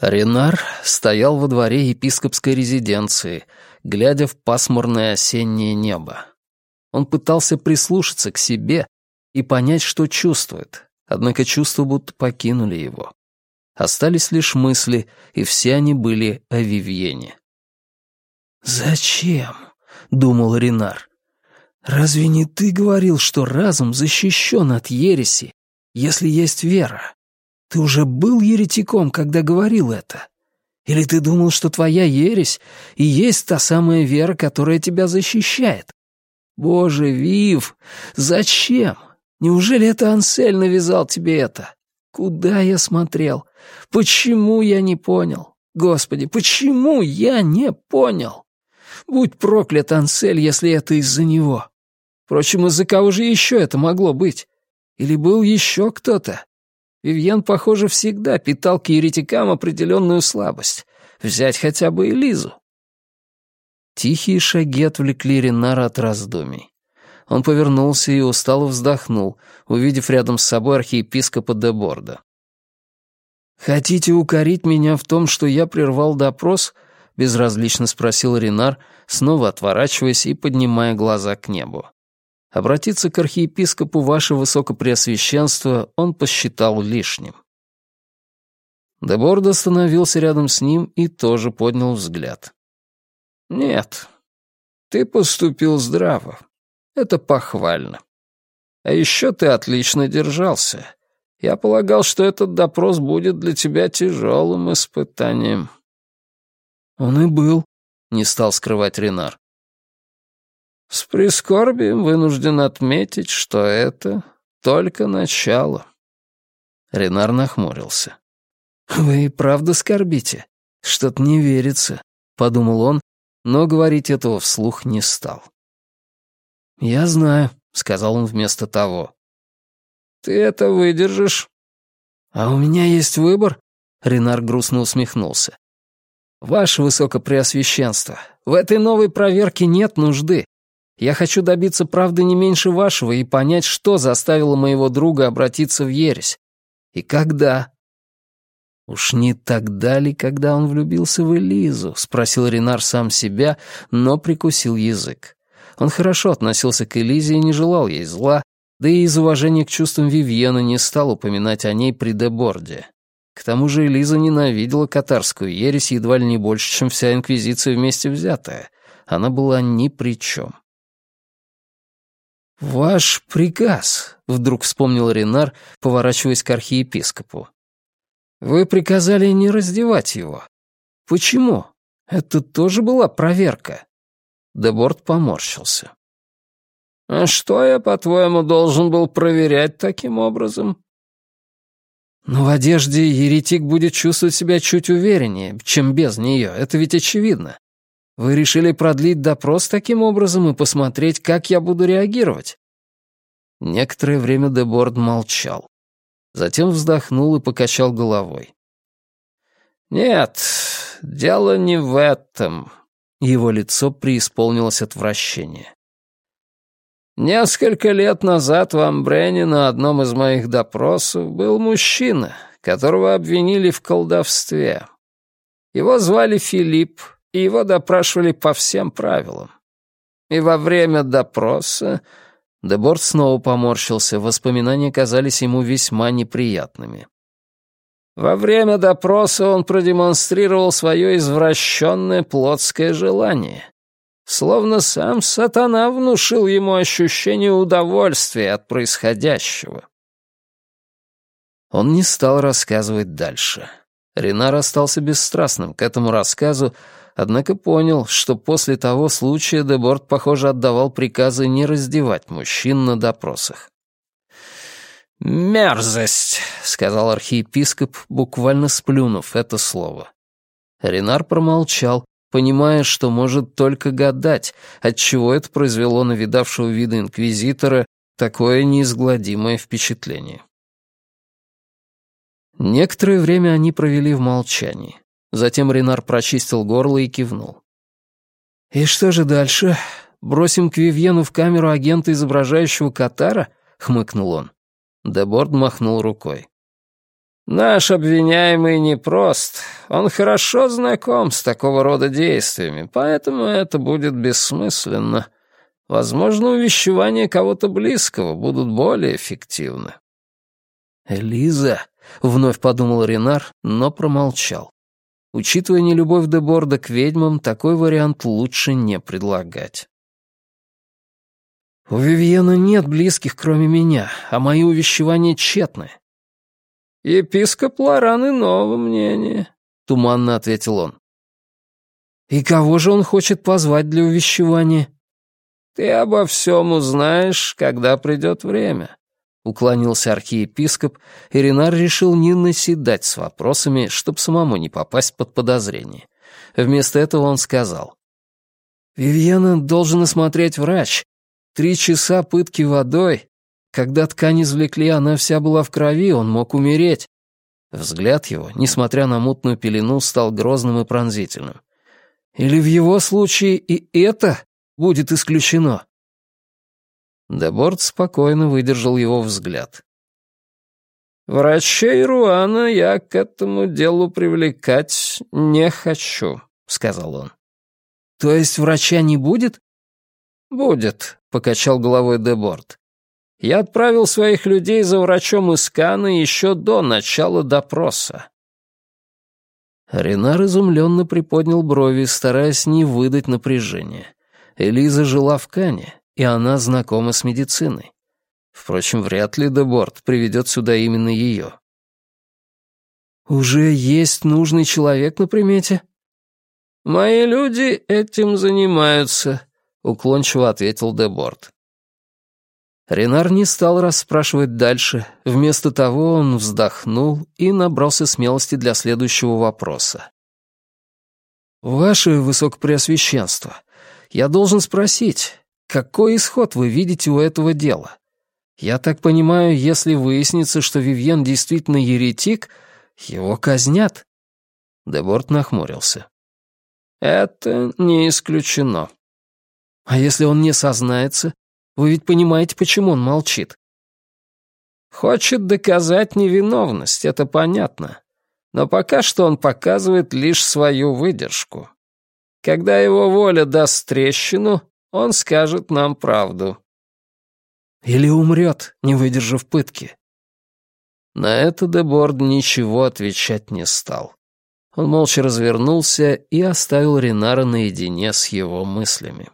Ренар стоял во дворе епископской резиденции, глядя в пасмурное осеннее небо. Он пытался прислушаться к себе и понять, что чувствует, однако чувства будто покинули его. Остались лишь мысли, и все они были о Вивьене. «Зачем?» — думал Ренар. «Разве не ты говорил, что разум защищен от ереси, если есть вера? Ты уже был еретиком, когда говорил это? Или ты думал, что твоя ересь и есть та самая вера, которая тебя защищает? Боже, Вив, зачем? Неужели это Ансель навязал тебе это? Куда я смотрел? Почему я не понял? Господи, почему я не понял? Будь проклят, Ансель, если это из-за него. Впрочем, из-за кого же еще это могло быть? Или был еще кто-то? Вивьен, похоже, всегда питал к еретикам определенную слабость. Взять хотя бы Элизу. Тихие шаги отвлекли Ренара от раздумий. Он повернулся и устало вздохнул, увидев рядом с собой архиепископа Деборда. «Хотите укорить меня в том, что я прервал допрос?» — безразлично спросил Ренар, снова отворачиваясь и поднимая глаза к небу. Обратиться к архиепископу ваше высокопреосвященство он посчитал лишним. Деборд остановился рядом с ним и тоже поднял взгляд. «Нет, ты поступил здраво. Это похвально. А еще ты отлично держался. Я полагал, что этот допрос будет для тебя тяжелым испытанием». «Он и был», — не стал скрывать Ренар. С прискорбием вынужден отметить, что это только начало. Ренар нахмурился. «Вы и правда скорбите? Что-то не верится», — подумал он, но говорить этого вслух не стал. «Я знаю», — сказал он вместо того. «Ты это выдержишь?» «А у меня есть выбор?» — Ренар грустно усмехнулся. «Ваше Высокопреосвященство, в этой новой проверке нет нужды. Я хочу добиться правды не меньше вашего и понять, что заставило моего друга обратиться в ересь. И когда. Уж не тогда ли, когда он влюбился в Элизу? Спросил Ренар сам себя, но прикусил язык. Он хорошо относился к Элизе и не желал ей зла, да и из уважения к чувствам Вивьена не стал упоминать о ней при Деборде. К тому же Элиза ненавидела катарскую ересь едва ли не больше, чем вся Инквизиция вместе взятая. Она была ни при чем. «Ваш приказ», — вдруг вспомнил Ренар, поворачиваясь к архиепископу. «Вы приказали не раздевать его. Почему? Это тоже была проверка». Деборт поморщился. «А что я, по-твоему, должен был проверять таким образом?» «Но в одежде еретик будет чувствовать себя чуть увереннее, чем без нее, это ведь очевидно. Вы решили продлить допрос таким образом и посмотреть, как я буду реагировать?» Некоторое время Деборд молчал. Затем вздохнул и покачал головой. «Нет, дело не в этом». Его лицо преисполнилось отвращения. Несколько лет назад в Амбрене на одном из моих допросов был мужчина, которого обвинили в колдовстве. Его звали Филипп, и его допрашивали по всем правилам. И во время допроса... Деборт снова поморщился, воспоминания казались ему весьма неприятными. Во время допроса он продемонстрировал свое извращенное плотское желание. Словно сам сатана внушил ему ощущение удовольствия от происходящего. Он не стал рассказывать дальше. Ренар остался бесстрастным к этому рассказу, однако понял, что после того случая Деборт, похоже, отдавал приказы не раздевать мужчин на допросах. «Мерзость», — сказал архиепископ, буквально сплюнув это слово. Ренар промолчал, понимая, что может только гадать, отчего это произвело на видавшего вида инквизитора такое неизгладимое впечатление. Некоторое время они провели в молчании. Затем Ренар прочистил горло и кивнул. «И что же дальше? бросим к Вивьену в камеру агента, изображающего Катара?» — хмыкнул он. Деборд махнул рукой. «Наш обвиняемый непрост. Он хорошо знаком с такого рода действиями, поэтому это будет бессмысленно. Возможно, увещевания кого-то близкого будут более эффективны». «Элиза», — вновь подумал Ренар, но промолчал. Учитывая нелюбовь Деборда к ведьмам, такой вариант лучше не предлагать. «У Вивьена нет близких, кроме меня, а мои увещевания тщетны». «Епископ Лоран иного мнения», — туманно ответил он. «И кого же он хочет позвать для увещевания?» «Ты обо всем узнаешь, когда придет время», — уклонился архиепископ, и Ренар решил не наседать с вопросами, чтобы самому не попасть под подозрение. Вместо этого он сказал. «Вивьена должен осмотреть врач, Три часа пытки водой. Когда ткань извлекли, она вся была в крови, он мог умереть. Взгляд его, несмотря на мутную пелену, стал грозным и пронзительным. Или в его случае и это будет исключено? Деборд спокойно выдержал его взгляд. «Врачей Руана я к этому делу привлекать не хочу», — сказал он. «То есть врача не будет?» «Будет», — покачал головой Деборд. «Я отправил своих людей за врачом из Каны еще до начала допроса». Ренар изумленно приподнял брови, стараясь не выдать напряжения. Элиза жила в Кане, и она знакома с медициной. Впрочем, вряд ли Деборд приведет сюда именно ее. «Уже есть нужный человек на примете?» «Мои люди этим занимаются», — уклончиво ответил Деборд. Ренар не стал расспрашивать дальше. Вместо того он вздохнул и набрался смелости для следующего вопроса. «Ваше Высокопреосвященство, я должен спросить, какой исход вы видите у этого дела? Я так понимаю, если выяснится, что Вивьен действительно еретик, его казнят?» Деборт нахмурился. «Это не исключено», а если он не сознается? Вы ведь понимаете, почему он молчит. Хочет доказать невиновность, это понятно. Но пока что он показывает лишь свою выдержку. Когда его воля даст трещину, он скажет нам правду. Или умрет, не выдержав пытки. На это Деборд ничего отвечать не стал. Он молча развернулся и оставил Ренара наедине с его мыслями.